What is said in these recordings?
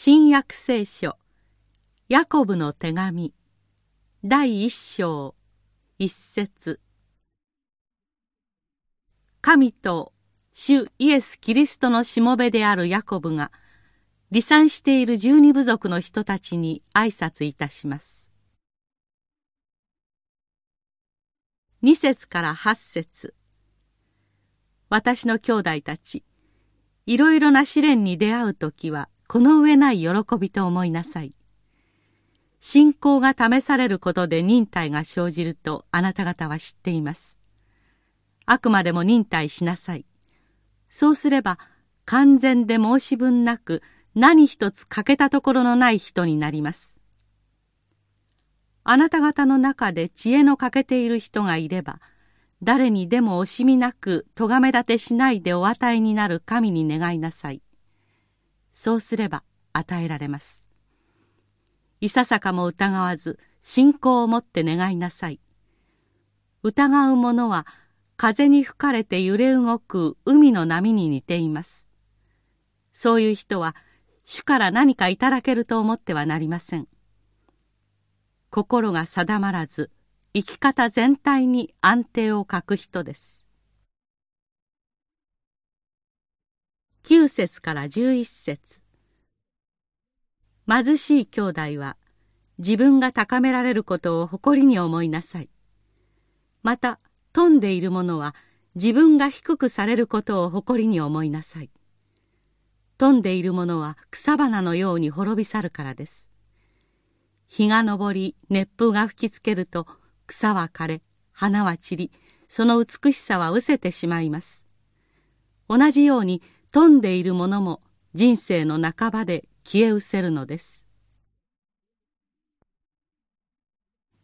新約聖書ヤコブの手紙第一章一節神と主イエス・キリストのしもべであるヤコブが離散している十二部族の人たちに挨拶いたします。二節から八節私の兄弟たちいろいろな試練に出会う時はこの上ない喜びと思いなさい。信仰が試されることで忍耐が生じるとあなた方は知っています。あくまでも忍耐しなさい。そうすれば完全で申し分なく何一つ欠けたところのない人になります。あなた方の中で知恵の欠けている人がいれば、誰にでも惜しみなく咎め立てしないでお与えになる神に願いなさい。そうすれば与えられます。いささかも疑わず信仰を持って願いなさい。疑う者は風に吹かれて揺れ動く海の波に似ています。そういう人は主から何かいただけると思ってはなりません。心が定まらず生き方全体に安定を欠く人です。9節から11節貧しい兄弟は自分が高められることを誇りに思いなさい。また、富んでいる者は自分が低くされることを誇りに思いなさい。富んでいる者は草花のように滅び去るからです。日が昇り熱風が吹きつけると草は枯れ花は散りその美しさは失せてしまいます同じように富んでいるものも人生の半ばで消え失せるのです。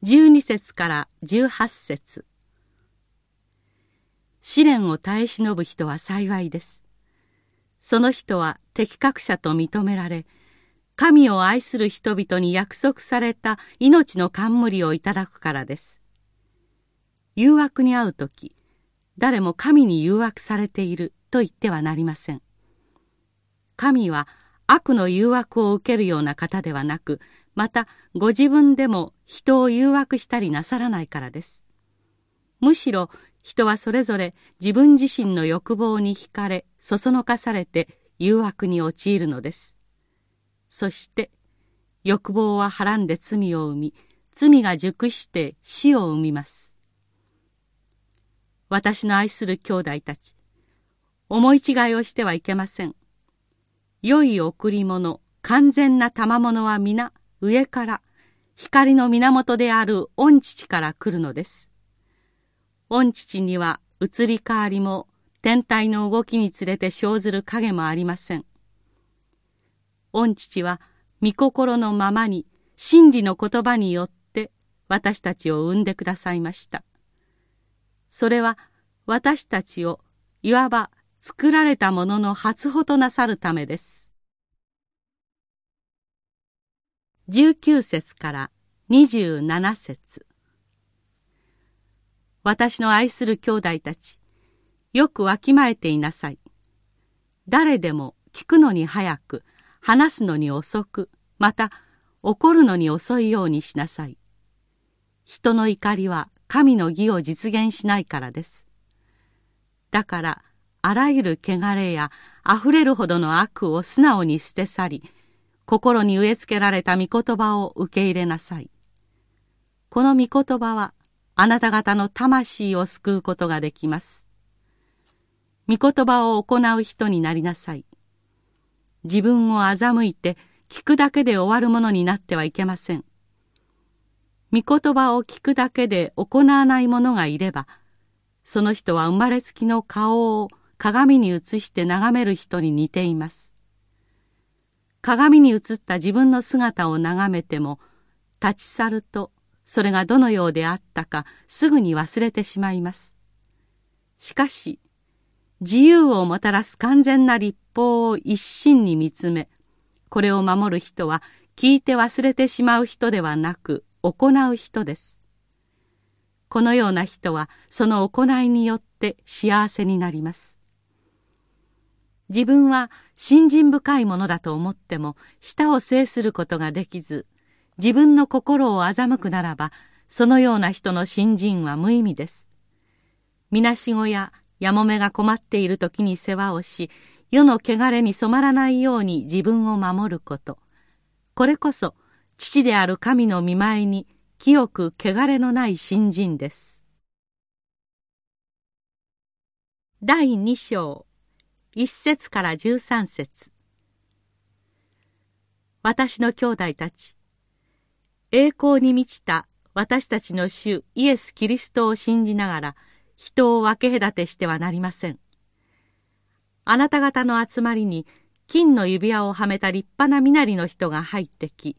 12節から18節。試練を耐え忍ぶ人は幸いです。その人は適格者と認められ神を愛する人々に約束された命の冠をいただくからです。誘惑に遭う時誰も神に誘惑されている。と言ってはなりません。神は悪の誘惑を受けるような方ではなくまたご自分でも人を誘惑したりなさらないからです。むしろ人はそれぞれ自分自身の欲望に惹かれそそのかされて誘惑に陥るのです。そして欲望ははらんで罪を生み罪が熟して死を生みます私の愛する兄弟たち思い違いをしてはいけません。良い贈り物完全な賜物は皆上から光の源である御父から来るのです。御父には移り変わりも天体の動きにつれて生ずる影もありません。御父は御心のままに真理の言葉によって私たちを産んでくださいました。それは私たちをいわば作られたものの初歩となさるためです。19節から27節私の愛する兄弟たち、よくわきまえていなさい。誰でも聞くのに早く、話すのに遅くまた怒るのに遅いようにしなさい人の怒りは神の義を実現しないからですだからあらゆる汚れやあふれるほどの悪を素直に捨て去り心に植え付けられた御言葉を受け入れなさい。この御言葉はあなた方の魂を救うことができます。御言葉を行う人になりなさい。自分を欺いて聞くだけで終わるものになってはいけません。御言葉を聞くだけで行わない者がいれば、その人は生まれつきの顔を鏡に映して眺める人に似ています。鏡に映った自分の姿を眺めても、立ち去るとそれがどのようであったかすぐに忘れてしまいます。しかし、自由をもたらす完全な立法を一心に見つめこれを守る人は聞いて忘れてしまう人ではなく行う人ですこのような人はその行いによって幸せになります自分は信心深いものだと思っても舌を制することができず自分の心を欺くならばそのような人の信心は無意味です。みなしごややもめが困っている時に世話をし世の汚れに染まらないように自分を守ること。これこそ父である神の見舞いに清く汚れのない信心です。第二章。一節から十三節私の兄弟たち栄光に満ちた私たちの主イエス・キリストを信じながら人を分け隔てしてはなりません。あなた方の集まりに金の指輪をはめた立派な身なりの人が入ってき、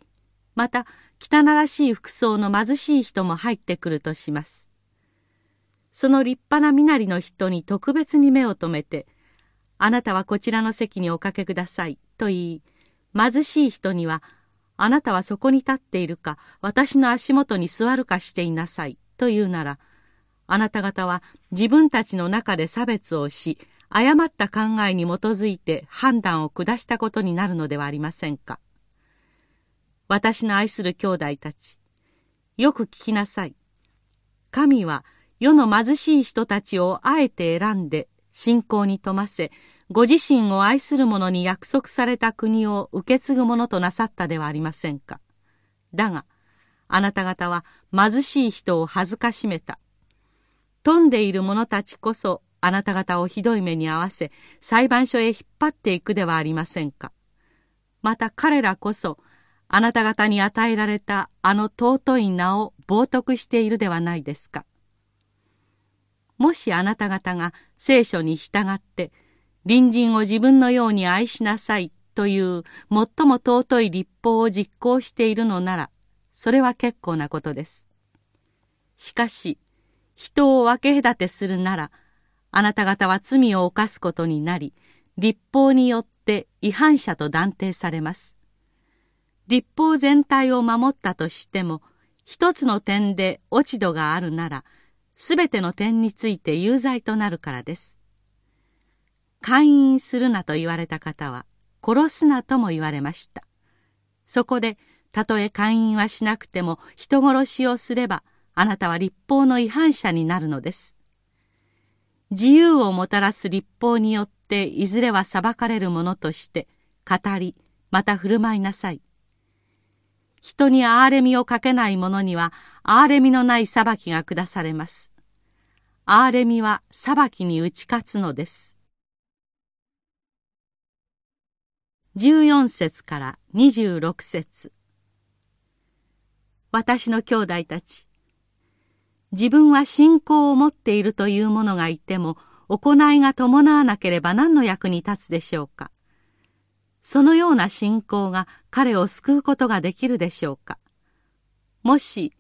また汚らしい服装の貧しい人も入ってくるとします。その立派な身なりの人に特別に目を留めて、あなたはこちらの席におかけくださいと言い、貧しい人には、あなたはそこに立っているか、私の足元に座るかしていなさいと言うなら、あなた方は自分たちの中で差別をし、誤った考えに基づいて判断を下したことになるのではありませんか。私の愛する兄弟たち、よく聞きなさい。神は世の貧しい人たちをあえて選んで信仰に富ませ、ご自身を愛する者に約束された国を受け継ぐものとなさったではありませんか。だが、あなた方は貧しい人を恥ずかしめた。富んでいる者たちこそあなた方をひどい目に遭わせ裁判所へ引っ張っていくではありませんか。また彼らこそあなた方に与えられたあの尊い名を冒涜しているではないですか。もしあなた方が聖書に従って隣人を自分のように愛しなさいという最も尊い立法を実行しているのならそれは結構なことです。しかし人を分け隔てするなら、あなた方は罪を犯すことになり、立法によって違反者と断定されます。立法全体を守ったとしても、一つの点で落ち度があるなら、すべての点について有罪となるからです。勧誘するなと言われた方は、殺すなとも言われました。そこで、たとえ勧誘はしなくても人殺しをすれば、あなたは立法の違反者になるのです。自由をもたらす立法によっていずれは裁かれるものとして語りまた振る舞いなさい。人に憐れみをかけない者には憐れみのない裁きが下されます。憐れみは裁きに打ち勝つのです。14節から26節私の兄弟たち自分は信仰を持っているという者がいても行いが伴わなければ何の役に立つでしょうかそのような信仰が彼を救うことができるでしょうか。もし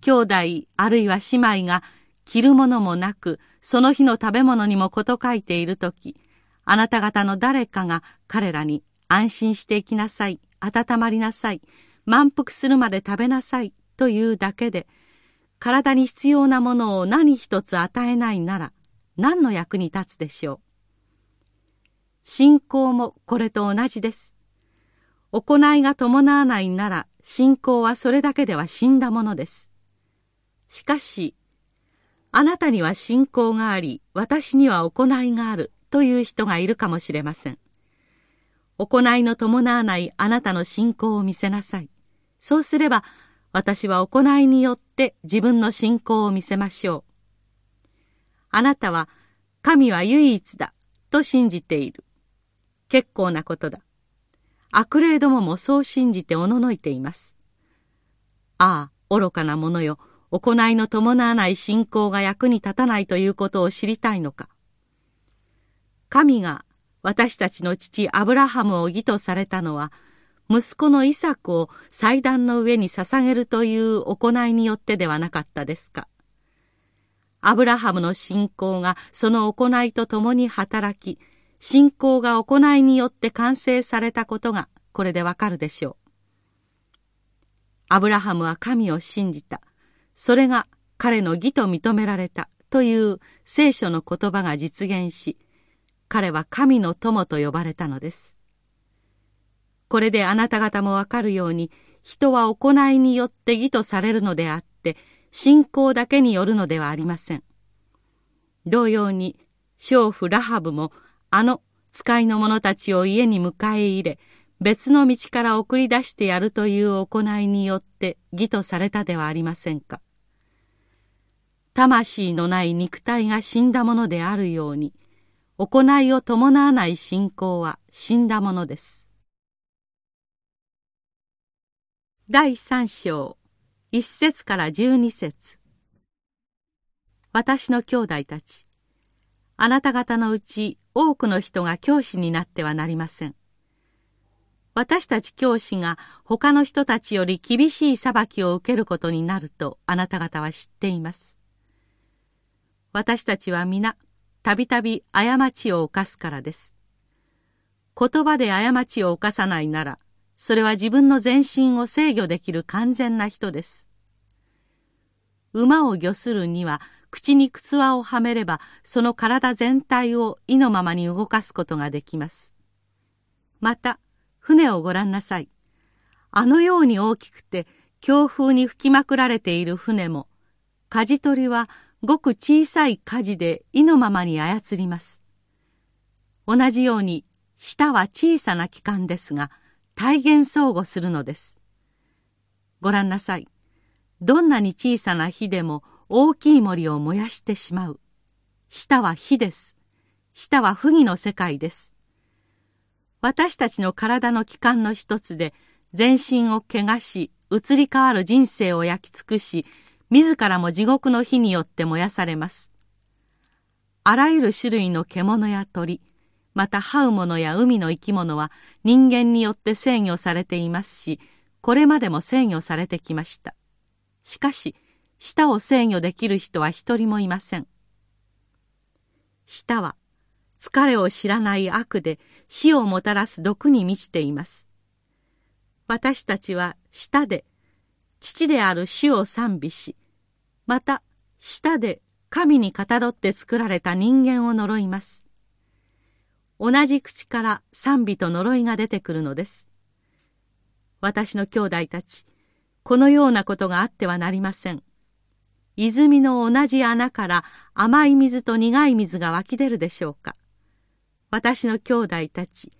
兄弟あるいは姉妹が着るものもなくその日の食べ物にも事書いている時あなた方の誰かが彼らに安心していきなさい温まりなさい満腹するまで食べなさいというだけで体に必要なものを何一つ与えないなら何の役に立つでしょう？信仰もこれと同じです行いが伴わないなら信仰はそれだけでは死んだものですしかしあなたには信仰があり私には行いがあるという人がいるかもしれません行いの伴わないあなたの信仰を見せなさいそうすれば私は行いによって自分の信仰を見せましょう。あなたは神は唯一だと信じている。結構なことだ。悪霊どももそう信じておののいています。ああ、愚かな者よ。行いの伴わない信仰が役に立たないということを知りたいのか。神が私たちの父アブラハムを義とされたのは、息子のイサクを祭壇の上に捧げるという行いによってではなかったですか。アブラハムの信仰がその行いとともに働き、信仰が行いによって完成されたことがこれでわかるでしょう。アブラハムは神を信じた。それが彼の義と認められたという聖書の言葉が実現し、彼は神の友と呼ばれたのです。これであなた方もわかるように、人は行いによって義とされるのであって、信仰だけによるのではありません。同様に、娼婦ラハブも、あの使いの者たちを家に迎え入れ、別の道から送り出してやるという行いによって義とされたではありませんか。魂のない肉体が死んだものであるように、行いを伴わない信仰は死んだものです。第三章、一節から十二節私の兄弟たち、あなた方のうち多くの人が教師になってはなりません。私たち教師が他の人たちより厳しい裁きを受けることになるとあなた方は知っています。私たちは皆、たびたび過ちを犯すからです。言葉で過ちを犯さないなら、それは自分の全身を制御できる完全な人です。馬を御するには、口に靴輪をはめれば、その体全体を意のままに動かすことができます。また、船をご覧なさい。あのように大きくて強風に吹きまくられている船も、舵取りはごく小さい舵で意のままに操ります。同じように舌は小さな器官ですが、体現相互するのです。ご覧なさい。どんなに小さな火でも大きい森を燃やしてしまう。舌は火です。舌は不義の世界です。私たちの体の器官の一つで全身を汚し移り変わる人生を焼き尽くし自らも地獄の火によって燃やされますあらゆる種類の獣や鳥また這う者や海の生き物は人間によって制御されていますしこれまでも制御されてきましたしかし舌を制御できる人は一人もいません舌は疲れを知らない悪で死をもたらす毒に満ちています。私たちは舌で父である死を賛美し、また舌で神にかたどって作られた人間を呪います。同じ口から賛美と呪いが出てくるのです。私の兄弟たち、このようなことがあってはなりません。泉の同じ穴から甘い水と苦い水が湧き出るでしょうか。私の兄弟たち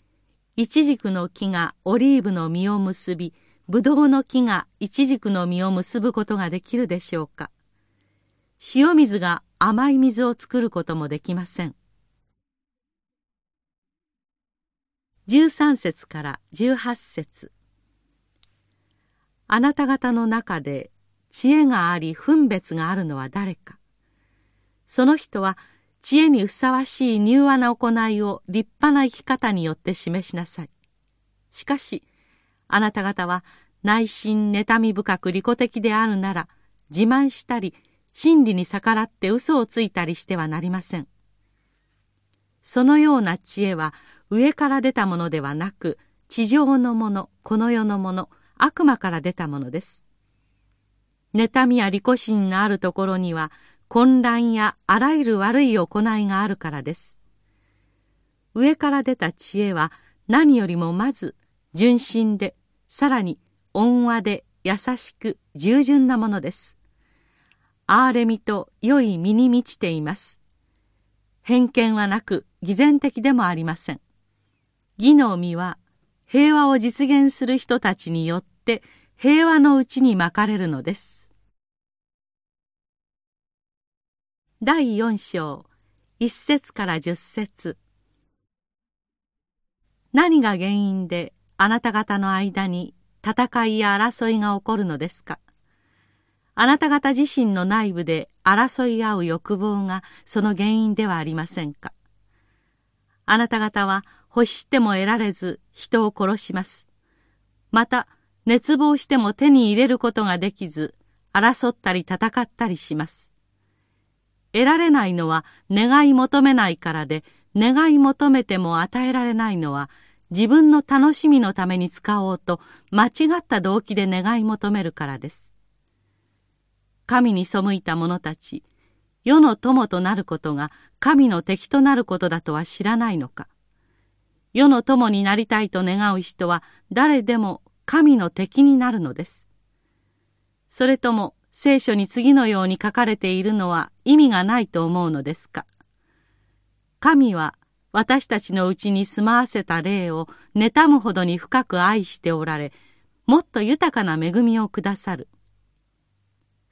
イチジクの木がオリーブの実を結びブドウの木がイチジクの実を結ぶことができるでしょうか。塩水が甘い水を作ることもできません。13節から18節。あなた方の中で知恵があり分別があるのは誰かその人は知恵にふさわしい柔和な行いを立派な生き方によって示しなさい。しかし、あなた方は内心妬み深く利己的であるなら、自慢したり、真理に逆らって嘘をついたりしてはなりません。そのような知恵は上から出たものではなく、地上のもの、この世のもの、悪魔から出たものです。妬みや利己心のあるところには、混乱やあらゆる悪い行いがあるからです。上から出た知恵は何よりもまず純真でさらに温和で優しく従順なものです。憐れみと良い身に満ちています。偏見はなく偽善的でもありません。義の実は平和を実現する人たちによって平和のうちにまかれるのです。第四章一節から十節何が原因であなた方の間に戦いや争いが起こるのですか？あなた方自身の内部で争い合う欲望がその原因ではありませんか？あなた方は欲しても得られず人を殺します。また熱望しても手に入れることができず争ったり戦ったりします。得られないのは願い求めないからで願い求めても与えられないのは自分の楽しみのために使おうと間違った動機で願い求めるからです。神に背いた者たち、世の友となることが神の敵となることだとは知らないのか世の友になりたいと願う人は誰でも神の敵になるのです。それとも聖書に次のように書かれているのは意味がないと思うのですか？神は私たちのうちに住まわせた霊を妬むほどに深く愛しておられ、もっと豊かな恵みをくださる。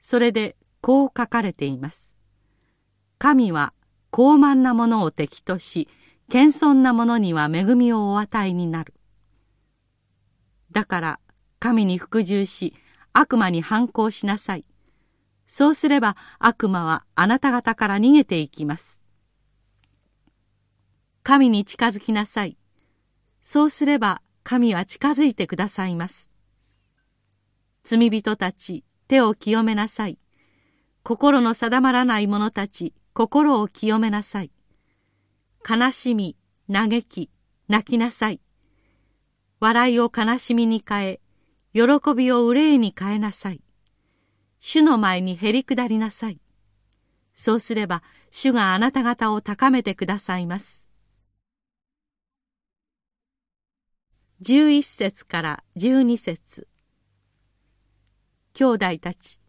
それでこう書かれています。神は高慢なものを敵とし、謙遜なものには恵みをお与えになる。だから神に服従し、悪魔に反抗しなさい。そうすれば悪魔はあなた方から逃げていきます。神に近づきなさい。そうすれば神は近づいてくださいます。罪人たち、手を清めなさい。心の定まらない者たち、心を清めなさい。悲しみ、嘆き、泣きなさい。笑いを悲しみに変え、喜びを憂いに変えなさい。主の前にへり下りなさい。そうすれば、主があなた方を高めてくださいます。11節から12節兄弟たち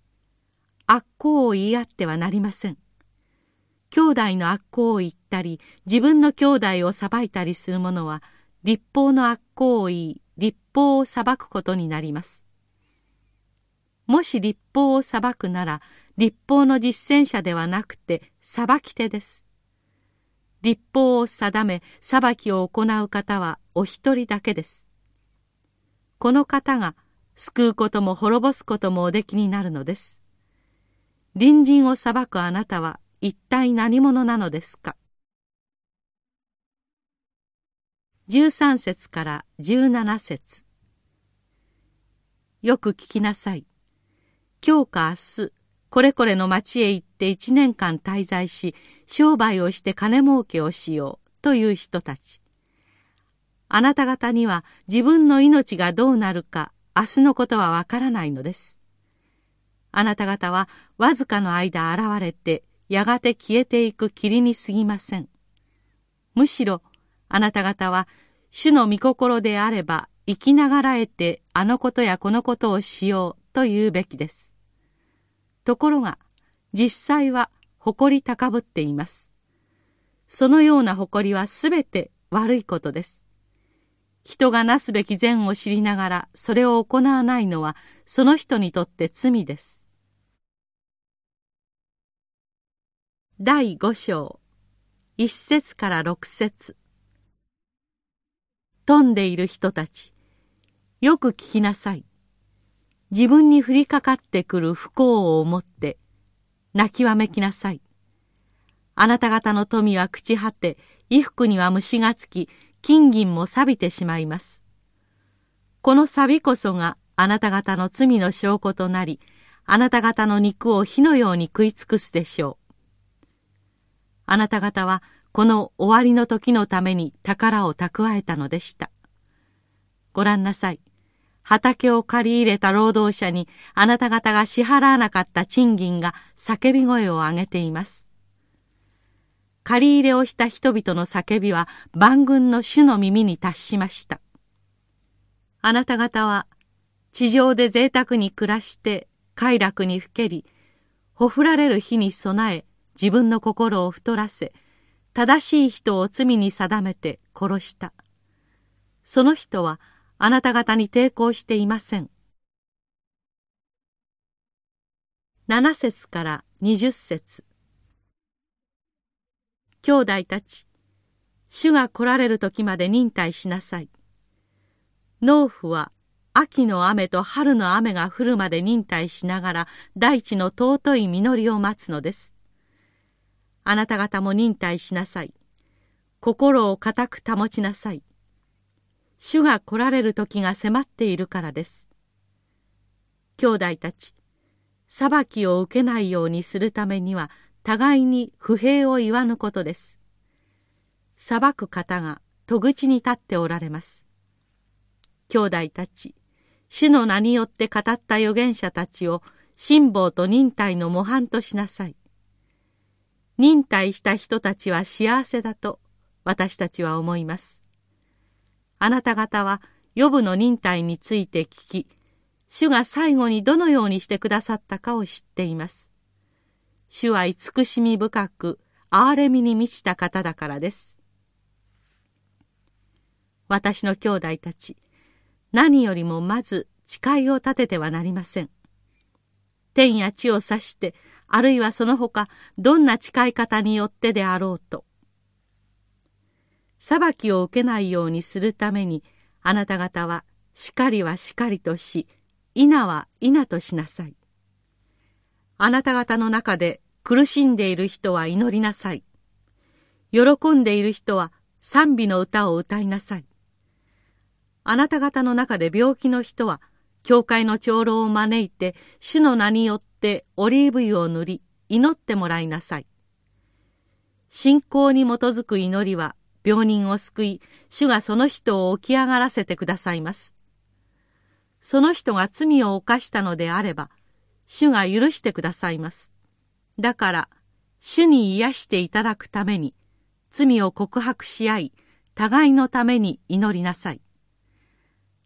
悪行を言い合ってはなりません兄弟の悪行を言ったり自分の兄弟を裁いたりする者は立法の悪行を言い立法を裁くことになりますもし立法を裁くなら立法の実践者ではなくて裁き手です立法を定め裁きを行う方はお一人だけです。この方が救うことも滅ぼすこともおできになるのです。隣人を裁くあなたは一体何者なのですか？13節から17節よく聞きなさい。今日か明日、これこれの町へ行って一年間滞在し、商売をして金儲けをしようという人たち。あなた方には自分の命がどうなるか明日のことはわからないのです。あなた方はわずかの間現れてやがて消えていく霧に過ぎません。むしろあなた方は主の御心であれば生きながらえてあのことやこのことをしようと言うべきです。ところが実際は誇り高ぶっています。そのような誇りはすべて悪いことです。人がなすべき善を知りながらそれを行わないのはその人にとって罪です。第五章一節から六節富んでいる人たちよく聞きなさい。自分に降りかかってくる不幸を思って泣きわめきなさい。あなた方の富は朽ち果て、衣服には虫がつき、金銀も錆びてしまいます。この錆こそがあなた方の罪の証拠となり、あなた方の肉を火のように食い尽くすでしょう。あなた方はこの終わりの時のために宝を蓄えたのでした。ご覧なさい。畑を借り入れた労働者にあなた方が支払わなかった賃金が叫び声を上げています。借り入れをした人々の叫びは万軍の主の耳に達しました。あなた方は地上で贅沢に暮らして快楽にふけり、ほふられる日に備え自分の心を太らせ、正しい人を罪に定めて殺した。その人はあなた方に抵抗していません。7節から20節兄弟たち、主が来られる時まで忍耐しなさい。農夫は秋の雨と春の雨が降るまで忍耐しながら大地の尊い実りを待つのです。あなた方も忍耐しなさい。心を固く保ちなさい。主が来られる時が迫っているからです。兄弟たち、裁きを受けないようにするためには互いに不平を言わぬことです。裁く方が戸口に立っておられます。兄弟たち、主の名によって語った預言者たちを辛抱と忍耐の模範としなさい。忍耐した人たちは幸せだと私たちは思います。あなた方は予部の忍耐について聞き、主が最後にどのようにしてくださったかを知っています。主は慈しみ深く、憐れみに満ちた方だからです。私の兄弟たち、何よりもまず誓いを立ててはなりません。天や地を指して、あるいはその他、どんな誓い方によってであろうと。裁きを受けないようにするために、あなた方は、しかりはしかりとし、いなは稲としなさい。あなた方の中で苦しんでいる人は祈りなさい。喜んでいる人は賛美の歌を歌いなさい。あなた方の中で病気の人は、教会の長老を招いて、主の名によってオリーブ油を塗り、祈ってもらいなさい。信仰に基づく祈りは、病人を救い、主がその人を起き上がらせてくださいます。その人が罪を犯したのであれば、主が許してくださいます。だから、主に癒していただくために、罪を告白し合い、互いのために祈りなさい。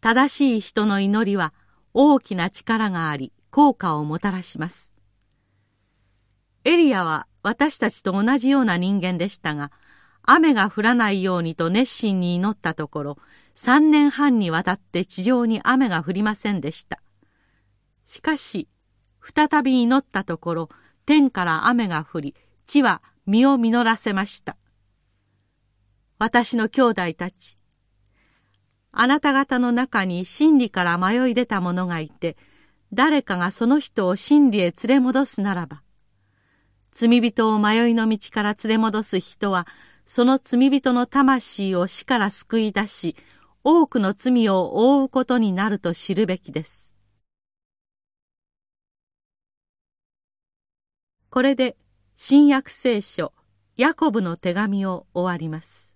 正しい人の祈りは大きな力があり効果をもたらします。エリアは私たちと同じような人間でしたが、雨が降らないようにと熱心に祈ったところ、三年半にわたって地上に雨が降りませんでした。しかし、再び祈ったところ、天から雨が降り、地は実を実らせました。私の兄弟たち、あなた方の中に真理から迷い出た者がいて、誰かがその人を真理へ連れ戻すならば、罪人を迷いの道から連れ戻す人は、その罪人の魂を死から救い出し、多くの罪を覆うことになると知るべきです。これで、新約聖書、ヤコブの手紙を終わります。